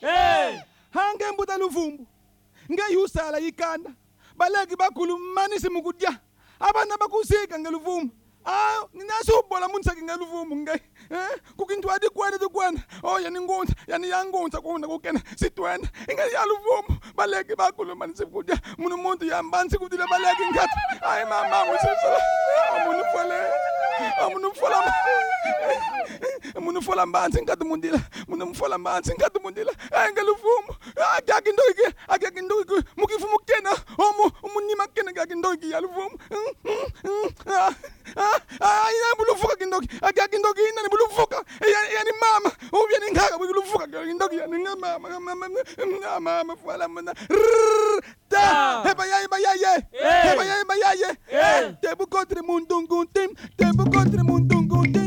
hey! Hangembutana uvumbu ngeyusala yikanda baleki bakhulumanisa mukudya abantu abakusika ngeluvumbu. Ayo ninasubola muntu sake ngeluvumbu nge kukintiwa tikwena tikwena o oh, yani ngunza yani ya ngunza kuunda kukena. Sitwena ingeli ya luvumbu baleki bakhulumanisa mukudya muno muntu yambansi kutile baleki ngati ayi mama musisala amunu fola amunu fola munu fola mbansi ngati mundila munu mfola mbansi ngati mundila. Ayi ngeluvumbu akyaki ndoki akyaki ndoki mukifumu kena omu umunima kena kyaki ndoki yaluvumbu mm, mm, mm, ah, ah, ah, ina buluvuka kindoki akyaki kindoki ina ni buluvuka eh, yani mama ubye ni ngaka buluvuka? Kindoki yani mama mama mama fola mna ta heba yaye bayaye heba yaye bayaye tebu kontre mundungu tim tebu kontre mundungu tim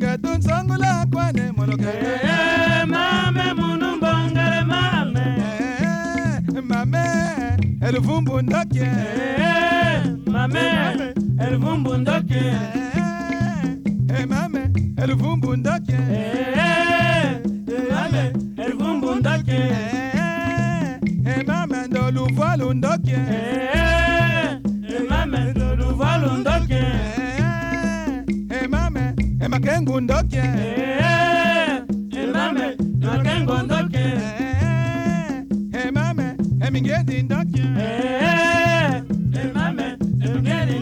moloke tun songola kwani moloke mame munu bongere mame mame eluvumbu ndoke mame elvumbu ndoke mame eluvumbu ndoke mame elvumbu ndoke mame ndoluvalu ndoke mame loluvalu ndoke Eh, eh, mame emakengu eh, ndoke. Mame makengo ndoke. Mame emingedi ndoke. Mame emgeni